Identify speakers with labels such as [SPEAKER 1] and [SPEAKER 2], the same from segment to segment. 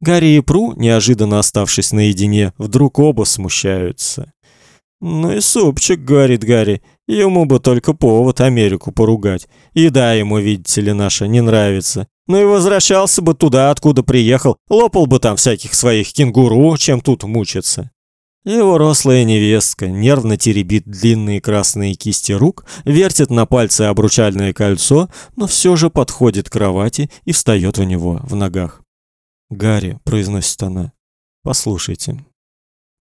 [SPEAKER 1] Гарри и Пру, неожиданно оставшись наедине, вдруг оба смущаются. «Ну и супчик», — говорит Гарри, — «ему бы только повод Америку поругать. Еда ему, видите ли, наша не нравится. Ну и возвращался бы туда, откуда приехал, лопал бы там всяких своих кенгуру, чем тут мучиться». Его рослая невестка нервно теребит длинные красные кисти рук, вертит на пальце обручальное кольцо, но все же подходит к кровати и встает у него в ногах. «Гарри», — произносит она, — «послушайте,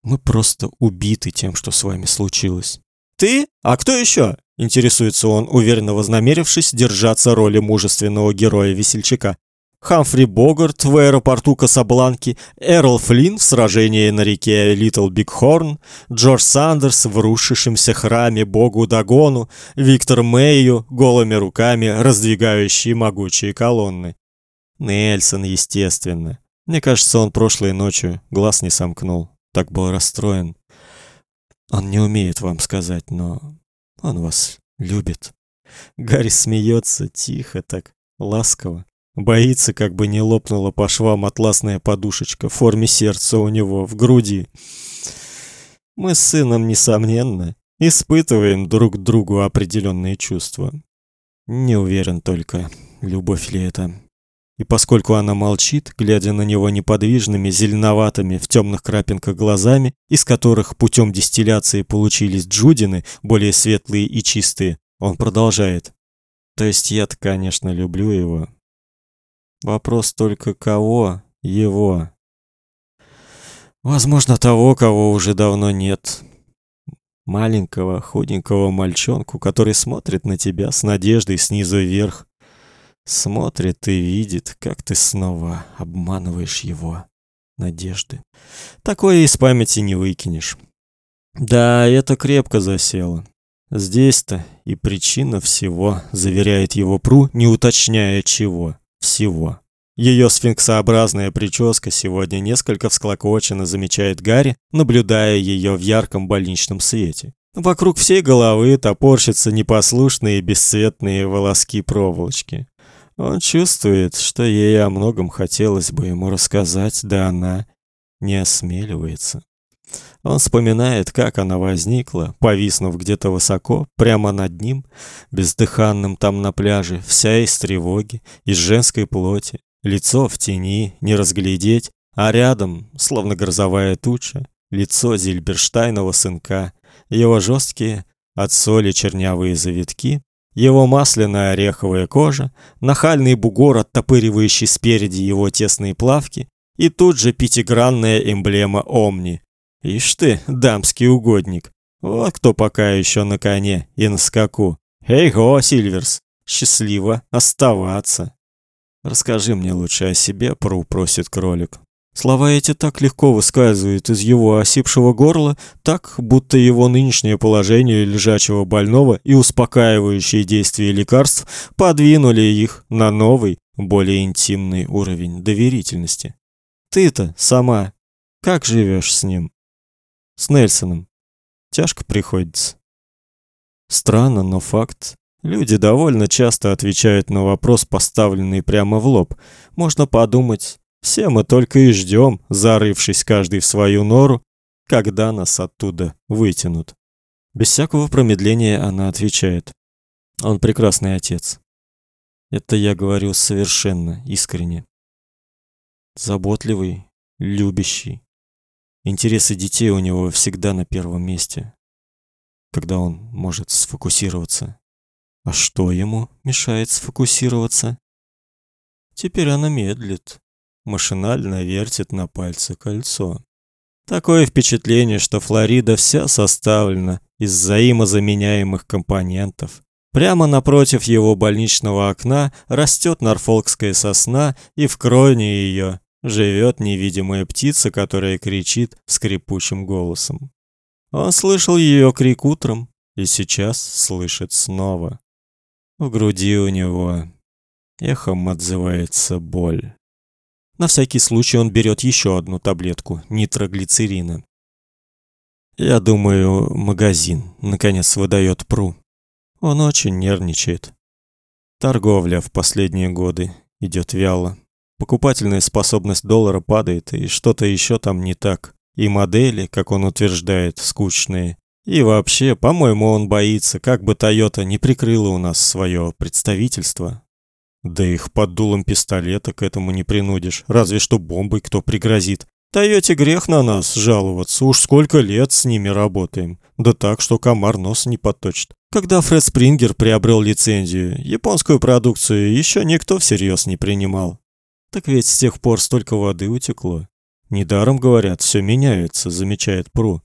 [SPEAKER 1] мы просто убиты тем, что с вами случилось». «Ты? А кто еще?» — интересуется он, уверенно вознамерившись держаться роли мужественного героя-весельчака. Хамфри Богарт в аэропорту Касабланки, Эрл Флинн в сражении на реке Литл Бигхорн, Джордж Сандерс в рушившемся храме богу Дагону, Виктор Мэйю голыми руками раздвигающий могучие колонны. Нельсон, естественно. Мне кажется, он прошлой ночью глаз не сомкнул. Так был расстроен. Он не умеет вам сказать, но он вас любит. Гарри смеется тихо так, ласково. Боится, как бы не лопнула по швам атласная подушечка в форме сердца у него в груди. Мы с сыном, несомненно, испытываем друг другу определенные чувства. Не уверен только, любовь ли это. И поскольку она молчит, глядя на него неподвижными, зеленоватыми, в темных крапинках глазами, из которых путем дистилляции получились джудины, более светлые и чистые, он продолжает. То есть я-то, конечно, люблю его. Вопрос только кого? Его. Возможно, того, кого уже давно нет. Маленького, худенького мальчонку, который смотрит на тебя с надеждой снизу вверх, Смотрит и видит, как ты снова обманываешь его надежды. Такое из памяти не выкинешь. Да, это крепко засело. Здесь-то и причина всего, заверяет его Пру, не уточняя чего. Всего. Ее сфинксообразная прическа сегодня несколько всклокочена, замечает Гарри, наблюдая ее в ярком больничном свете. Вокруг всей головы топорщатся непослушные бесцветные волоски проволочки. Он чувствует, что ей о многом хотелось бы ему рассказать, да она не осмеливается. Он вспоминает, как она возникла, повиснув где-то высоко, прямо над ним, бездыханным там на пляже, вся из тревоги, из женской плоти, лицо в тени, не разглядеть, а рядом, словно грозовая туча, лицо Зильберштайнова сынка, его жесткие от соли чернявые завитки, его масляная ореховая кожа, нахальный бугор, оттопыривающий спереди его тесные плавки, и тут же пятигранная эмблема Омни. Ишь ты, дамский угодник. Вот кто пока еще на коне и на скаку. Эй-го, Сильверс, счастливо оставаться. Расскажи мне лучше о себе, Пру просит кролик. Слова эти так легко выскальзывают из его осипшего горла, так, будто его нынешнее положение лежачего больного и успокаивающие действия лекарств подвинули их на новый, более интимный уровень доверительности. Ты-то сама как живешь с ним? С Нельсоном. Тяжко приходится. Странно, но факт. Люди довольно часто отвечают на вопрос, поставленный прямо в лоб. Можно подумать, все мы только и ждем, зарывшись каждый в свою нору, когда нас оттуда вытянут. Без всякого промедления она отвечает: "Он прекрасный отец". Это я говорю совершенно искренне. Заботливый, любящий. Интересы детей у него всегда на первом месте. Когда он может сфокусироваться. А что ему мешает сфокусироваться? Теперь она медлит, машинально вертит на пальце кольцо. Такое впечатление, что Флорида вся составлена из взаимозаменяемых компонентов. Прямо напротив его больничного окна растет норфолкская сосна, и в кроне ее живет невидимая птица, которая кричит скрипучим голосом. Он слышал ее крик утром и сейчас слышит снова. В груди у него эхом отзывается боль. На всякий случай он берет еще одну таблетку нитроглицерина. Я думаю, магазин наконец выдает Пру. Он очень нервничает. Торговля в последние годы идет вяло. Покупательная способность доллара падает, и что-то еще там не так. И модели, как он утверждает, скучные. И вообще, по-моему, он боится, как бы Toyota не прикрыла у нас свое представительство. Да их под дулом пистолета к этому не принудишь, разве что бомбой кто пригрозит. Тойоте грех на нас жаловаться, уж сколько лет с ними работаем. Да так, что комар нос не подточит. Когда Фред Спрингер приобрел лицензию, японскую продукцию еще никто всерьез не принимал. Так ведь с тех пор столько воды утекло. Недаром говорят, все меняется, замечает Пру.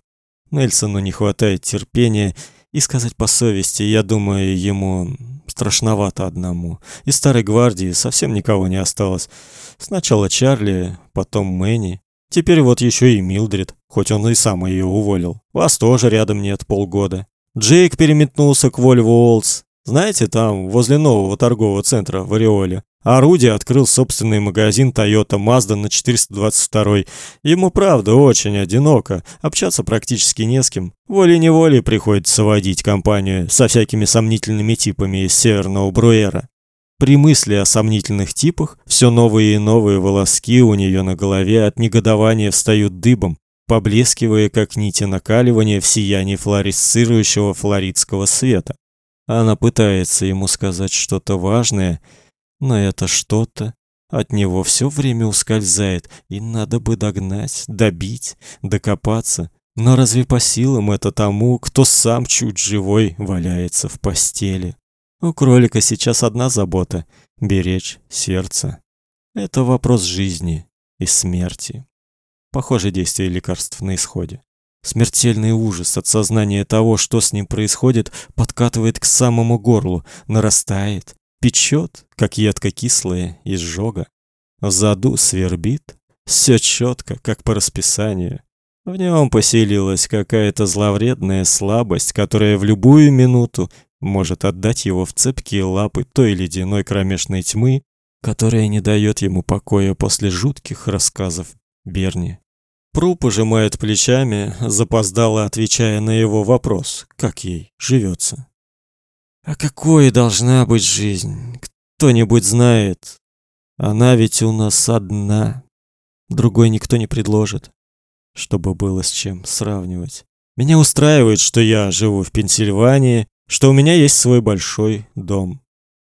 [SPEAKER 1] Нельсону не хватает терпения, и сказать по совести, я думаю, ему страшновато одному. Из старой гвардии совсем никого не осталось. Сначала Чарли, потом Мэнни, теперь вот еще и Милдред, хоть он и сам ее уволил. Вас тоже рядом нет полгода. Джейк переметнулся к Вольво Олдс. Знаете, там, возле нового торгового центра в Ореоле. Орудие открыл собственный магазин Toyota Mazda на 422 Ему, правда, очень одиноко, общаться практически не с кем. Волей-неволей приходится водить компанию со всякими сомнительными типами из Северного Бруэра. При мысли о сомнительных типах все новые и новые волоски у нее на голове от негодования встают дыбом, поблескивая как нити накаливания в сиянии флуоресцирующего флоридского света. Она пытается ему сказать что-то важное, но это что-то от него все время ускользает, и надо бы догнать, добить, докопаться. Но разве по силам это тому, кто сам чуть живой валяется в постели? У кролика сейчас одна забота — беречь сердце. Это вопрос жизни и смерти. Похоже, действие лекарств на исходе. Смертельный ужас от сознания того, что с ним происходит, подкатывает к самому горлу, нарастает, печет, как едко-кислое изжога. В заду свербит, все четко, как по расписанию. В нем поселилась какая-то зловредная слабость, которая в любую минуту может отдать его в цепкие лапы той ледяной кромешной тьмы, которая не дает ему покоя после жутких рассказов Берни. Пру пожимает плечами, запоздало отвечая на его вопрос, как ей живется. А какой должна быть жизнь? Кто-нибудь знает? Она ведь у нас одна. Другой никто не предложит, чтобы было с чем сравнивать. Меня устраивает, что я живу в Пенсильвании, что у меня есть свой большой дом.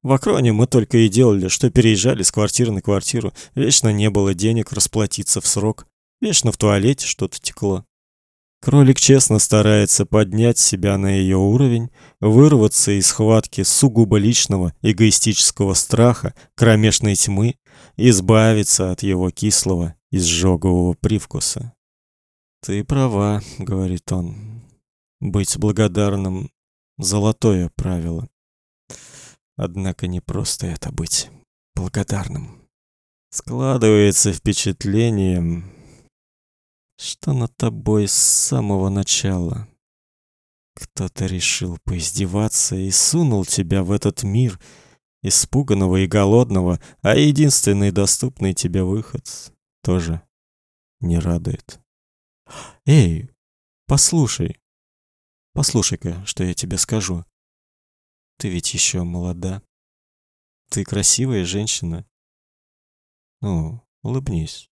[SPEAKER 1] В Акроне мы только и делали, что переезжали с квартиры на квартиру. Вечно не было денег расплатиться в срок. Вечно в туалете что-то текло. Кролик честно старается поднять себя на ее уровень, вырваться из схватки сугубо личного эгоистического страха, кромешной тьмы, избавиться от его кислого, изжогового привкуса. «Ты права», — говорит он. «Быть благодарным — золотое правило. Однако не просто это быть благодарным. Складывается впечатление, что над тобой с самого начала. Кто-то решил поиздеваться и сунул тебя в этот мир, испуганного и голодного, а единственный доступный тебе выход тоже не радует. Эй, послушай. Послушай-ка, что я тебе скажу. Ты ведь еще молода. Ты красивая женщина. Ну, улыбнись.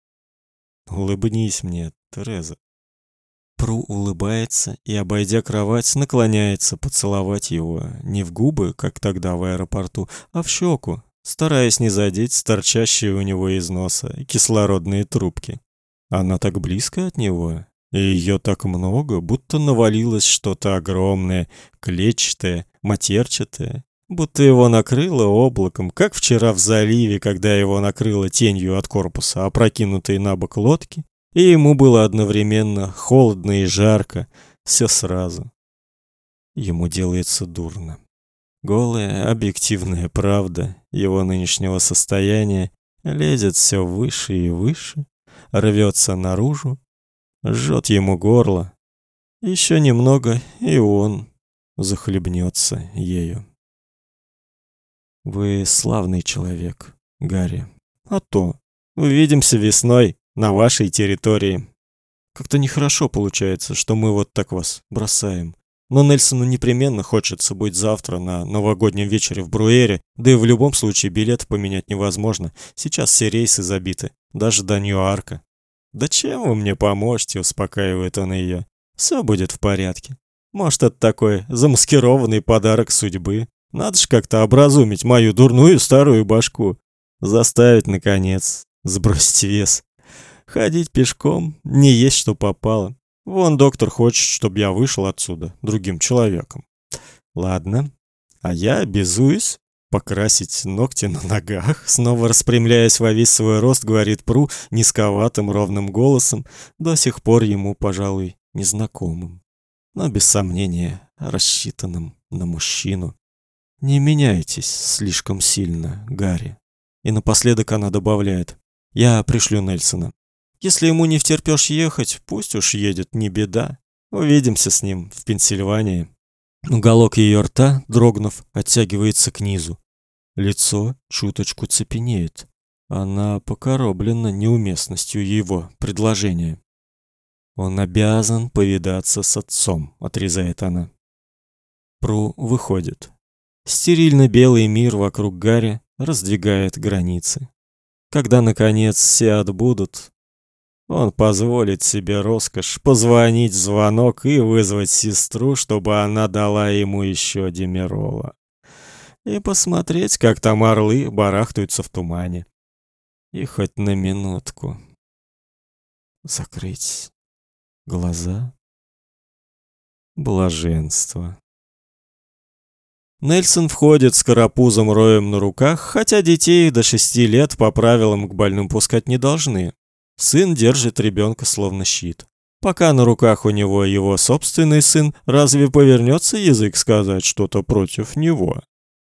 [SPEAKER 1] Улыбнись мне, Тереза. Пру улыбается и, обойдя кровать, наклоняется поцеловать его не в губы, как тогда в аэропорту, а в щеку, стараясь не задеть торчащие у него из носа кислородные трубки. Она так близко от него, и ее так много, будто навалилось что-то огромное, клетчатое, матерчатое, будто его накрыло облаком, как вчера в заливе, когда его накрыло тенью от корпуса опрокинутой на бок лодки, и ему было одновременно холодно и жарко, все сразу. Ему делается дурно. Голая, объективная правда его нынешнего состояния лезет все выше и выше, рвется наружу, жжет ему горло. Еще немного, и он захлебнется ею. Вы славный человек, Гарри. А то. Увидимся весной на вашей территории. Как-то нехорошо получается, что мы вот так вас бросаем. Но Нельсону непременно хочется быть завтра на новогоднем вечере в Бруэре, да и в любом случае билет поменять невозможно. Сейчас все рейсы забиты, даже до Нью-Арка. «Да чем вы мне поможете?» – успокаивает он ее. «Все будет в порядке. Может, это такой замаскированный подарок судьбы. Надо же как-то образумить мою дурную старую башку. Заставить, наконец, сбросить вес. Ходить пешком не есть что попало. Вон доктор хочет, чтобы я вышел отсюда другим человеком. Ладно, а я обязуюсь покрасить ногти на ногах, снова распрямляясь во весь свой рост, говорит Пру низковатым ровным голосом, до сих пор ему, пожалуй, незнакомым, но без сомнения рассчитанным на мужчину. Не меняйтесь слишком сильно, Гарри. И напоследок она добавляет: "Я пришлю Нельсона. Если ему не втерпёшь ехать, пусть уж едет, не беда. Увидимся с ним в Пенсильвании". Уголок её рта, дрогнув, оттягивается к низу. Лицо чуточку цепенеет. Она покороблена неуместностью его предложения. Он обязан повидаться с отцом, отрезает она. Пру выходит. Стерильно белый мир вокруг Гарри раздвигает границы. Когда наконец все отбудут, он позволит себе роскошь позвонить звонок и вызвать сестру, чтобы она дала ему еще демерола. И посмотреть, как там орлы барахтаются в тумане. И хоть на минутку закрыть глаза. Блаженство. Нельсон входит с карапузом роем на руках, хотя детей до шести лет по правилам к больным пускать не должны. Сын держит ребенка словно щит. Пока на руках у него его собственный сын, разве повернется язык сказать что-то против него?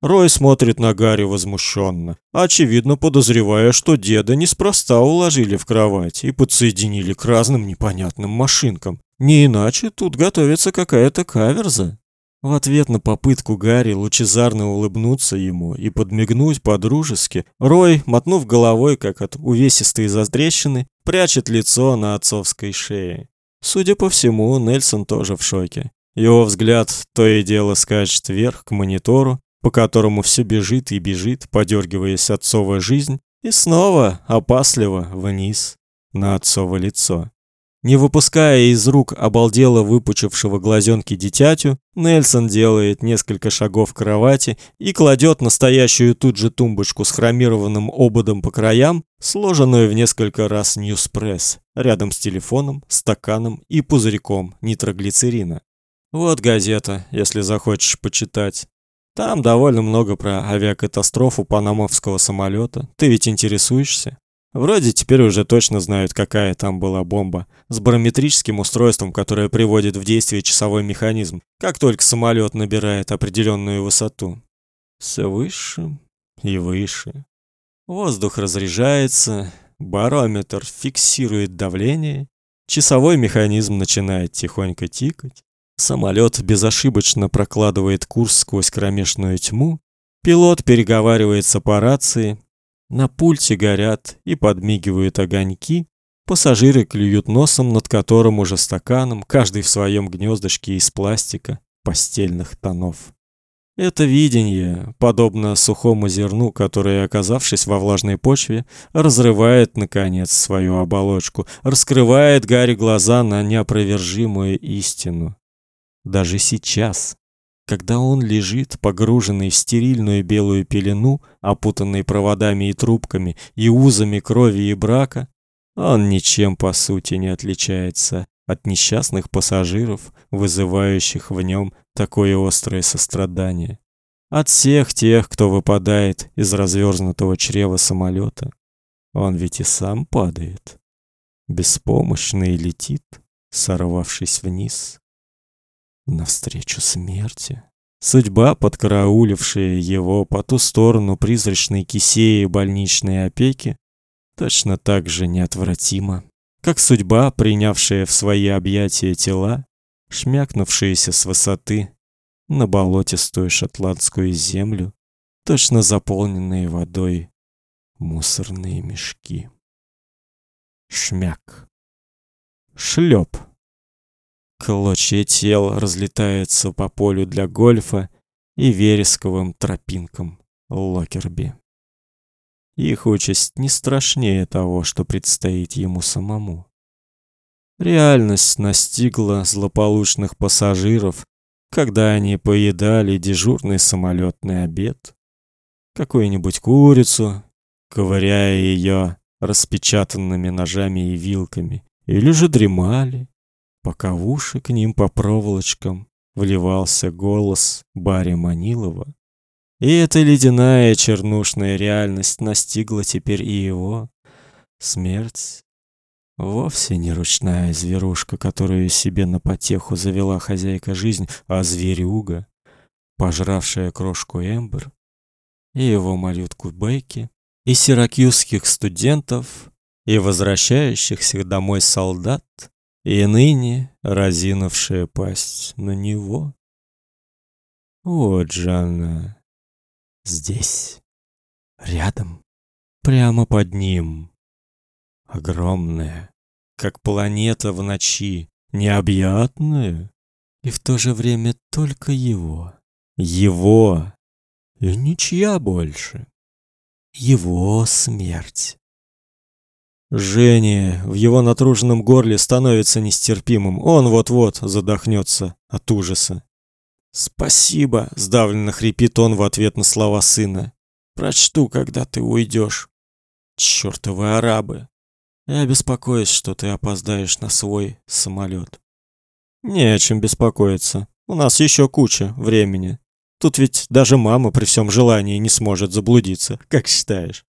[SPEAKER 1] Рой смотрит на Гарри возмущенно, очевидно подозревая, что деда неспроста уложили в кровать и подсоединили к разным непонятным машинкам. Не иначе тут готовится какая-то каверза. В ответ на попытку Гарри лучезарно улыбнуться ему и подмигнуть по-дружески, Рой, мотнув головой, как от увесистой затрещины, прячет лицо на отцовской шее. Судя по всему, Нельсон тоже в шоке. Его взгляд то и дело скачет вверх к монитору, по которому все бежит и бежит, подергиваясь отцовая жизнь, и снова опасливо вниз на отцово лицо. Не выпуская из рук обалдело выпучившего глазенки дитятю, Нельсон делает несколько шагов к кровати и кладет настоящую тут же тумбочку с хромированным ободом по краям, сложенную в несколько раз ньюспресс, рядом с телефоном, стаканом и пузырьком нитроглицерина. Вот газета, если захочешь почитать. Там довольно много про авиакатастрофу панамовского самолета. Ты ведь интересуешься? Вроде теперь уже точно знают, какая там была бомба, с барометрическим устройством, которое приводит в действие часовой механизм, как только самолет набирает определенную высоту. Все выше и выше. Воздух разряжается, барометр фиксирует давление, часовой механизм начинает тихонько тикать, самолет безошибочно прокладывает курс сквозь кромешную тьму, пилот переговаривается по рации, на пульте горят и подмигивают огоньки. Пассажиры клюют носом, над которым уже стаканом, каждый в своем гнездышке из пластика постельных тонов. Это видение, подобно сухому зерну, которое, оказавшись во влажной почве, разрывает наконец свою оболочку, раскрывает Гарри глаза на неопровержимую истину. Даже сейчас, когда он лежит, погруженный в стерильную белую пелену, опутанный проводами и трубками и узами крови и брака, он ничем по сути не отличается от несчастных пассажиров, вызывающих в нем такое острое сострадание. От всех тех, кто выпадает из разверзнутого чрева самолета. Он ведь и сам падает, беспомощно и летит, сорвавшись вниз навстречу смерти. Судьба, подкараулившая его по ту сторону призрачной кисеи больничной опеки, точно так же неотвратима, как судьба, принявшая в свои объятия тела, шмякнувшиеся с высоты на болотистую шотландскую землю, точно заполненные водой мусорные мешки. Шмяк. Шлеп. Клочья тел разлетаются по полю для гольфа и вересковым тропинкам Локерби. Их участь не страшнее того, что предстоит ему самому. Реальность настигла злополучных пассажиров, когда они поедали дежурный самолетный обед. Какую-нибудь курицу, ковыряя ее распечатанными ножами и вилками, или же дремали, пока в уши к ним по проволочкам вливался голос Барри Манилова. И эта ледяная чернушная реальность настигла теперь и его. Смерть вовсе не ручная зверушка, которую себе на потеху завела хозяйка жизнь, а зверюга, пожравшая крошку Эмбер и его малютку Бейки, и сиракьюзских студентов, и возвращающихся домой солдат, и ныне разинувшая пасть на него. Вот же она, здесь, рядом, прямо под ним. Огромная, как планета в ночи, необъятная, и в то же время только его. Его и ничья больше его смерть. Жжение в его натруженном горле становится нестерпимым. Он вот-вот задохнется от ужаса. «Спасибо», — сдавленно хрипит он в ответ на слова сына. «Прочту, когда ты уйдешь. Чёртовы арабы. Я беспокоюсь, что ты опоздаешь на свой самолет. Не о чем беспокоиться. У нас еще куча времени. Тут ведь даже мама при всем желании не сможет заблудиться, как считаешь?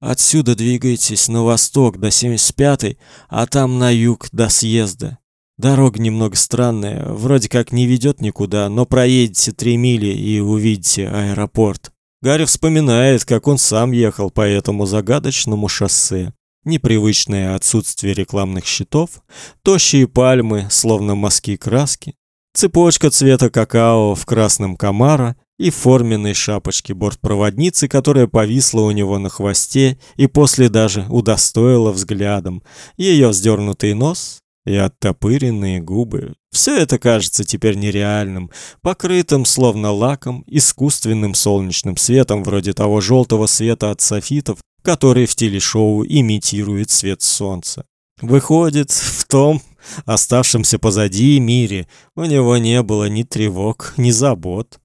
[SPEAKER 1] Отсюда двигайтесь на восток до 75-й, а там на юг до съезда. Дорога немного странная, вроде как не ведет никуда, но проедете три мили и увидите аэропорт. Гарри вспоминает, как он сам ехал по этому загадочному шоссе. Непривычное отсутствие рекламных щитов, тощие пальмы, словно мазки краски, цепочка цвета какао в красном комара и форменной шапочке бортпроводницы, которая повисла у него на хвосте и после даже удостоила взглядом. Ее вздернутый нос и оттопыренные губы. Все это кажется теперь нереальным, покрытым словно лаком, искусственным солнечным светом, вроде того желтого света от софитов, который в телешоу имитирует свет солнца. Выходит, в том оставшемся позади мире у него не было ни тревог, ни забот.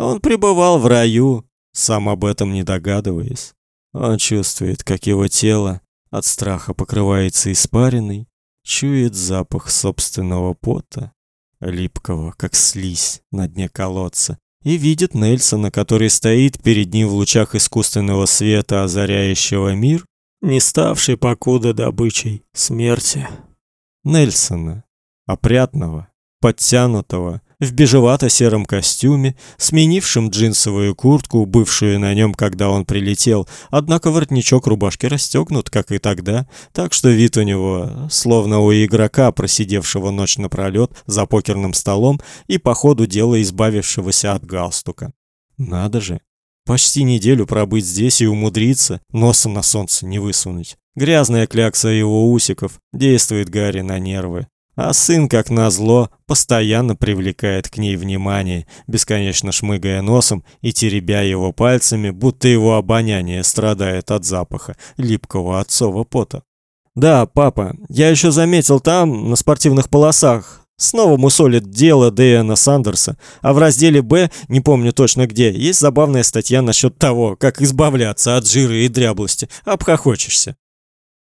[SPEAKER 1] Он пребывал в раю, сам об этом не догадываясь. Он чувствует, как его тело от страха покрывается испариной, чует запах собственного пота, липкого, как слизь на дне колодца, и видит Нельсона, который стоит перед ним в лучах искусственного света, озаряющего мир, не ставший покуда добычей смерти. Нельсона, опрятного, подтянутого, в бежевато-сером костюме, сменившем джинсовую куртку, бывшую на нем, когда он прилетел, однако воротничок рубашки расстегнут, как и тогда, так что вид у него словно у игрока, просидевшего ночь напролёт за покерным столом и по ходу дела избавившегося от галстука. Надо же, почти неделю пробыть здесь и умудриться носом на солнце не высунуть. Грязная клякса его усиков действует Гарри на нервы. А сын, как назло, постоянно привлекает к ней внимание, бесконечно шмыгая носом и теребя его пальцами, будто его обоняние страдает от запаха липкого отцового пота. «Да, папа, я еще заметил там, на спортивных полосах, снова мусолит дело Дэна Сандерса, а в разделе «Б», не помню точно где, есть забавная статья насчет того, как избавляться от жира и дряблости. Обхохочешься».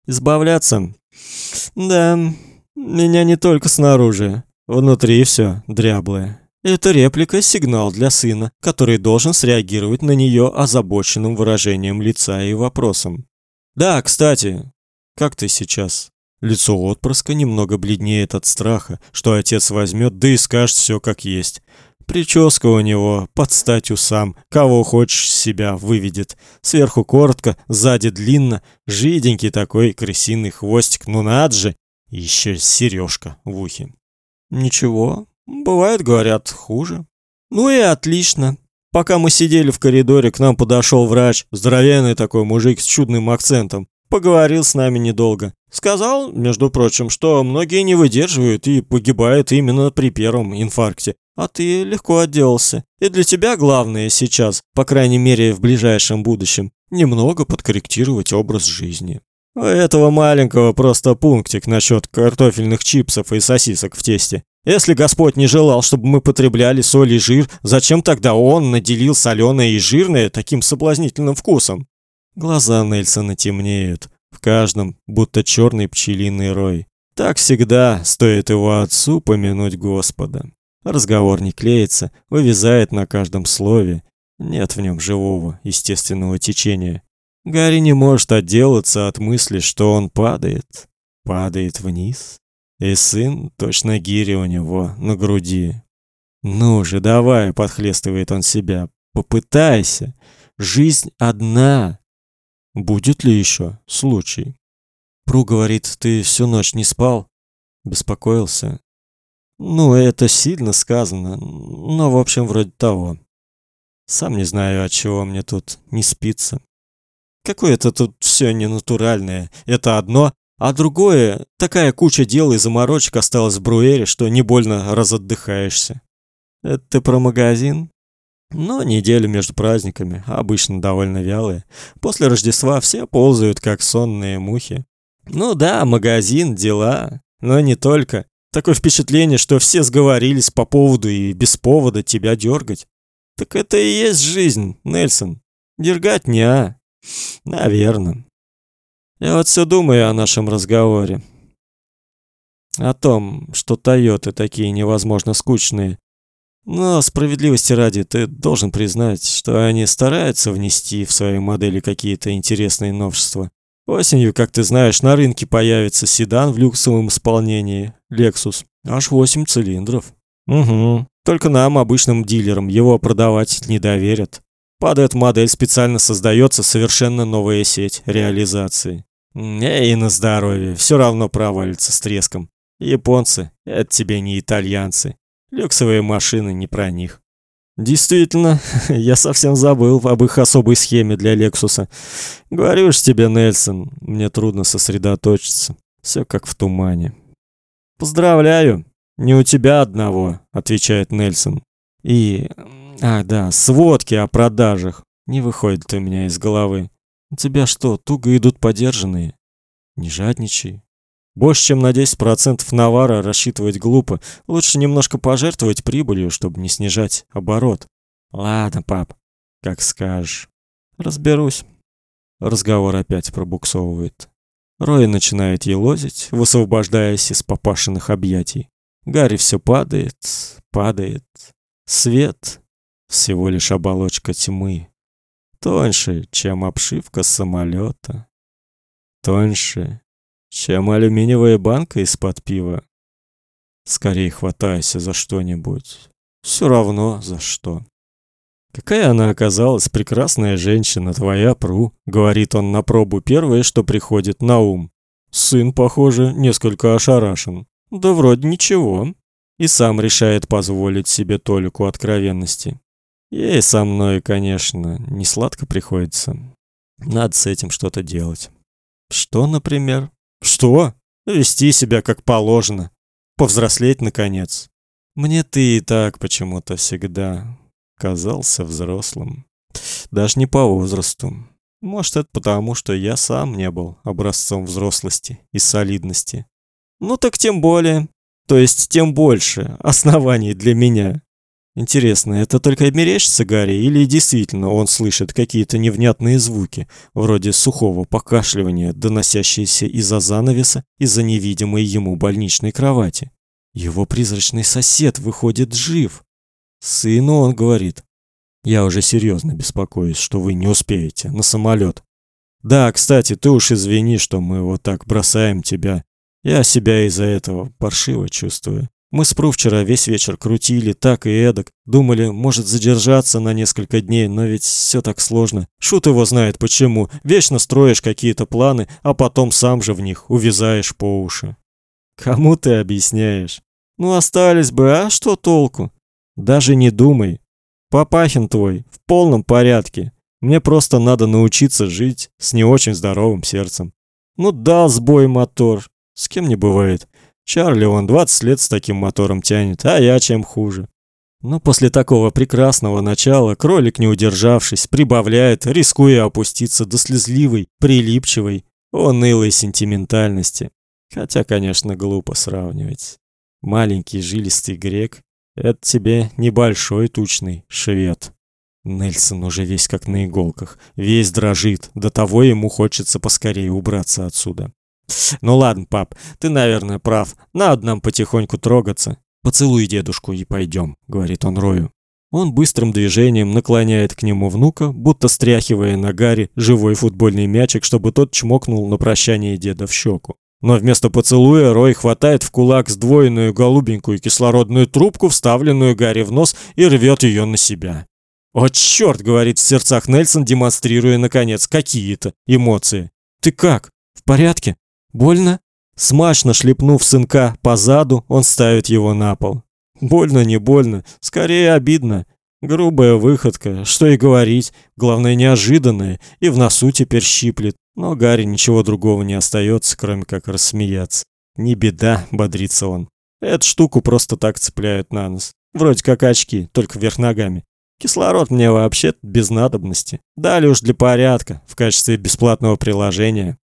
[SPEAKER 1] Избавляться? Да, меня не только снаружи. Внутри все дряблое. Это реплика сигнал для сына, который должен среагировать на нее озабоченным выражением лица и вопросом. Да, кстати, как ты сейчас? Лицо отпрыска немного бледнеет от страха, что отец возьмет да и скажет все как есть. Прическа у него под стать усам, кого хочешь себя выведет. Сверху коротко, сзади длинно, жиденький такой крысиный хвостик, ну над же, еще сережка в ухе. Ничего, бывает, говорят, хуже. Ну и отлично. Пока мы сидели в коридоре, к нам подошел врач, здоровенный такой мужик с чудным акцентом. Поговорил с нами недолго. Сказал, между прочим, что многие не выдерживают и погибают именно при первом инфаркте. А ты легко отделался. И для тебя главное сейчас, по крайней мере в ближайшем будущем, немного подкорректировать образ жизни. У этого маленького просто пунктик насчет картофельных чипсов и сосисок в тесте. Если Господь не желал, чтобы мы потребляли соль и жир, зачем тогда он наделил соленое и жирное таким соблазнительным вкусом? Глаза Нельсона темнеют. В каждом будто черный пчелиный рой. Так всегда стоит его отцу помянуть Господа. Разговор не клеится, вывязает на каждом слове. Нет в нем живого, естественного течения. Гарри не может отделаться от мысли, что он падает, падает вниз. И сын точно гири у него на груди. Ну же, давай, подхлестывает он себя. Попытайся. Жизнь одна. Будет ли еще случай? Пру говорит, ты всю ночь не спал? Беспокоился. Ну, это сильно сказано, но в общем вроде того. Сам не знаю, от чего мне тут не спится. Какое-то тут все ненатуральное. Это одно, а другое такая куча дел и заморочек осталась в Бруэре, что не больно разотдыхаешься. Это ты про магазин? Но неделю между праздниками, обычно довольно вялые. После Рождества все ползают, как сонные мухи. Ну да, магазин, дела, но не только. Такое впечатление, что все сговорились по поводу и без повода тебя дергать. Так это и есть жизнь, Нельсон. Дергать не а. Наверное. Я вот все думаю о нашем разговоре. О том, что Тойоты такие невозможно скучные. Но справедливости ради, ты должен признать, что они стараются внести в свои модели какие-то интересные новшества. Осенью, как ты знаешь, на рынке появится седан в люксовом исполнении Lexus. Аж 8 цилиндров. Угу. Только нам, обычным дилерам, его продавать не доверят. Падает модель, специально создается совершенно новая сеть реализации. И на здоровье, все равно провалится с треском. Японцы — это тебе не итальянцы. Люксовые машины не про них. Действительно, я совсем забыл об их особой схеме для Лексуса. Говорю ж тебе, Нельсон, мне трудно сосредоточиться. Все как в тумане. Поздравляю, не у тебя одного, отвечает Нельсон. И а, да, сводки о продажах не выходят у меня из головы. У тебя что, туго идут подержанные? Не жадничай. Больше, чем на 10% навара рассчитывать глупо. Лучше немножко пожертвовать прибылью, чтобы не снижать оборот. Ладно, пап, как скажешь. Разберусь. Разговор опять пробуксовывает. Рой начинает елозить, высвобождаясь из папашиных объятий. Гарри все падает, падает. Свет — всего лишь оболочка тьмы. Тоньше, чем обшивка самолета. Тоньше, чем алюминиевая банка из-под пива. Скорее хватайся за что-нибудь. Все равно за что. Какая она оказалась прекрасная женщина, твоя Пру, говорит он на пробу первое, что приходит на ум. Сын, похоже, несколько ошарашен. Да вроде ничего. И сам решает позволить себе толику откровенности. Ей со мной, конечно, не сладко приходится. Надо с этим что-то делать. Что, например? Что? Вести себя как положено. Повзрослеть наконец. Мне ты и так почему-то всегда казался взрослым. Даже не по возрасту. Может, это потому, что я сам не был образцом взрослости и солидности. Ну так тем более. То есть тем больше оснований для меня. Интересно, это только мерещится Гарри или действительно он слышит какие-то невнятные звуки, вроде сухого покашливания, доносящиеся из-за занавеса, из-за невидимой ему больничной кровати? Его призрачный сосед выходит жив. Сыну он говорит: "Я уже серьезно беспокоюсь, что вы не успеете на самолет. Да, кстати, ты уж извини, что мы вот так бросаем тебя. Я себя из-за этого паршиво чувствую. Мы с Пру вчера весь вечер крутили так и эдак, думали, может задержаться на несколько дней, но ведь все так сложно. Шут его знает почему. Вечно строишь какие-то планы, а потом сам же в них увязаешь по уши. Кому ты объясняешь? Ну остались бы, а что толку? Даже не думай. Папахин твой в полном порядке. Мне просто надо научиться жить с не очень здоровым сердцем. Ну дал сбой мотор. С кем не бывает. Чарли он 20 лет с таким мотором тянет, а я чем хуже. Но после такого прекрасного начала кролик, не удержавшись, прибавляет, рискуя опуститься до слезливой, прилипчивой, унылой сентиментальности. Хотя, конечно, глупо сравнивать. Маленький жилистый грек — это тебе небольшой тучный швед. Нельсон уже весь как на иголках, весь дрожит, до того ему хочется поскорее убраться отсюда. Ну ладно, пап, ты, наверное, прав. Надо нам потихоньку трогаться. Поцелуй дедушку и пойдем, говорит он Рою. Он быстрым движением наклоняет к нему внука, будто стряхивая на Гарри живой футбольный мячик, чтобы тот чмокнул на прощание деда в щеку. Но вместо поцелуя Рой хватает в кулак сдвоенную голубенькую кислородную трубку, вставленную Гарри в нос, и рвет ее на себя. «О, черт!» — говорит в сердцах Нельсон, демонстрируя, наконец, какие-то эмоции. «Ты как? В порядке?» Больно? Смачно шлепнув сынка по заду, он ставит его на пол. Больно, не больно, скорее обидно. Грубая выходка, что и говорить, главное неожиданное, и в носу теперь щиплет. Но Гарри ничего другого не остается, кроме как рассмеяться. Не беда, бодрится он. Эту штуку просто так цепляют на нос. Вроде как очки, только вверх ногами. Кислород мне вообще без надобности. Дали уж для порядка, в качестве бесплатного приложения.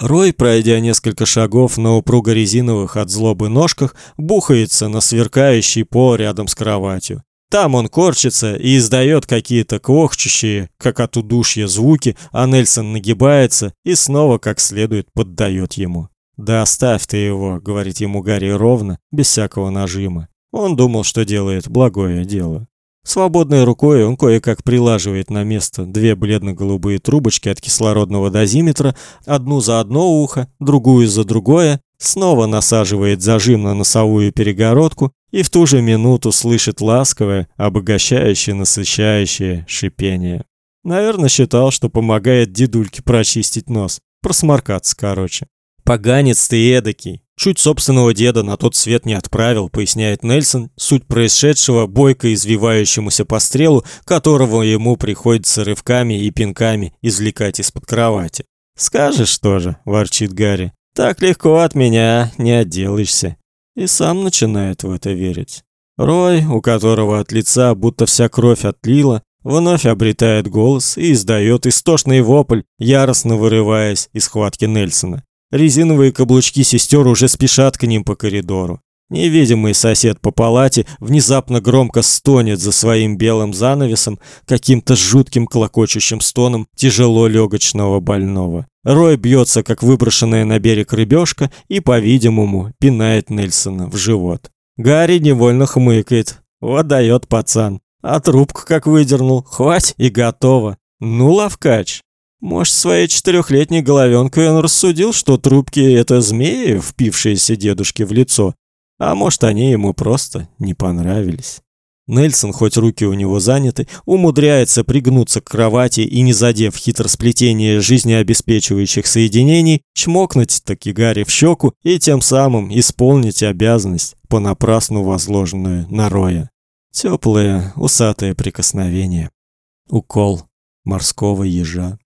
[SPEAKER 1] Рой, пройдя несколько шагов на упруго-резиновых от злобы ножках, бухается на сверкающий пол рядом с кроватью. Там он корчится и издает какие-то квохчущие, как от удушья, звуки, а Нельсон нагибается и снова как следует поддает ему. «Да оставь ты его», — говорит ему Гарри ровно, без всякого нажима. Он думал, что делает благое дело. Свободной рукой он кое-как прилаживает на место две бледно-голубые трубочки от кислородного дозиметра, одну за одно ухо, другую за другое, снова насаживает зажим на носовую перегородку и в ту же минуту слышит ласковое, обогащающее, насыщающее шипение. Наверное, считал, что помогает дедульке прочистить нос, просморкаться короче. Поганец ты эдакий, Чуть собственного деда на тот свет не отправил, поясняет Нельсон, суть происшедшего бойко извивающемуся по стрелу, которого ему приходится рывками и пинками извлекать из-под кровати. «Скажешь тоже», – ворчит Гарри, – «так легко от меня не отделаешься». И сам начинает в это верить. Рой, у которого от лица будто вся кровь отлила, вновь обретает голос и издает истошный вопль, яростно вырываясь из схватки Нельсона. Резиновые каблучки сестер уже спешат к ним по коридору. Невидимый сосед по палате внезапно громко стонет за своим белым занавесом каким-то жутким клокочущим стоном тяжело легочного больного. Рой бьется, как выброшенная на берег рыбешка, и, по-видимому, пинает Нельсона в живот. Гарри невольно хмыкает. Вот дает пацан. А трубку как выдернул. Хвать и готово. Ну, лавкач. Может, своей четырехлетней головенкой он рассудил, что трубки — это змеи, впившиеся дедушке в лицо, а может, они ему просто не понравились. Нельсон, хоть руки у него заняты, умудряется пригнуться к кровати и, не задев хитросплетение жизнеобеспечивающих соединений, чмокнуть таки Гарри в щеку и тем самым исполнить обязанность, понапрасну возложенную на Роя. Теплое, усатое прикосновение. Укол морского ежа.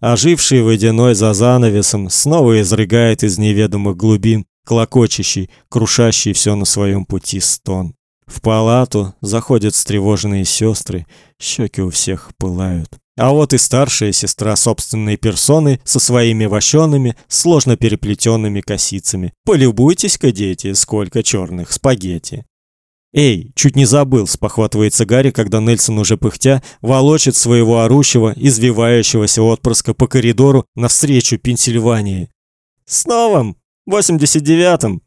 [SPEAKER 1] Оживший водяной за занавесом снова изрыгает из неведомых глубин клокочущий, крушащий все на своем пути стон. В палату заходят встревоженные сестры, щеки у всех пылают. А вот и старшая сестра собственной персоны со своими вощеными, сложно переплетенными косицами. Полюбуйтесь-ка, дети, сколько черных спагетти. «Эй, чуть не забыл», — спохватывается Гарри, когда Нельсон уже пыхтя волочит своего орущего, извивающегося отпрыска по коридору навстречу Пенсильвании. «С новым! 89-м!»